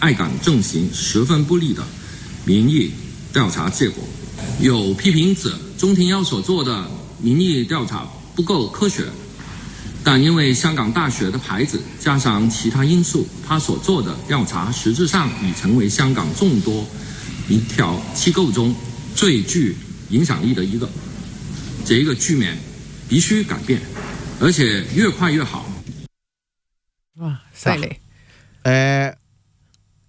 爱港政行十分不利的民意调查结果，有批评者钟庭耀所做的民意调查不够科学，但因为香港大学的牌子加上其他因素，他所做的调查实质上已成为香港众多民调机构中最具影响力的一个。这一个局面必须改变，而且越快越好。哇，赛诶、呃。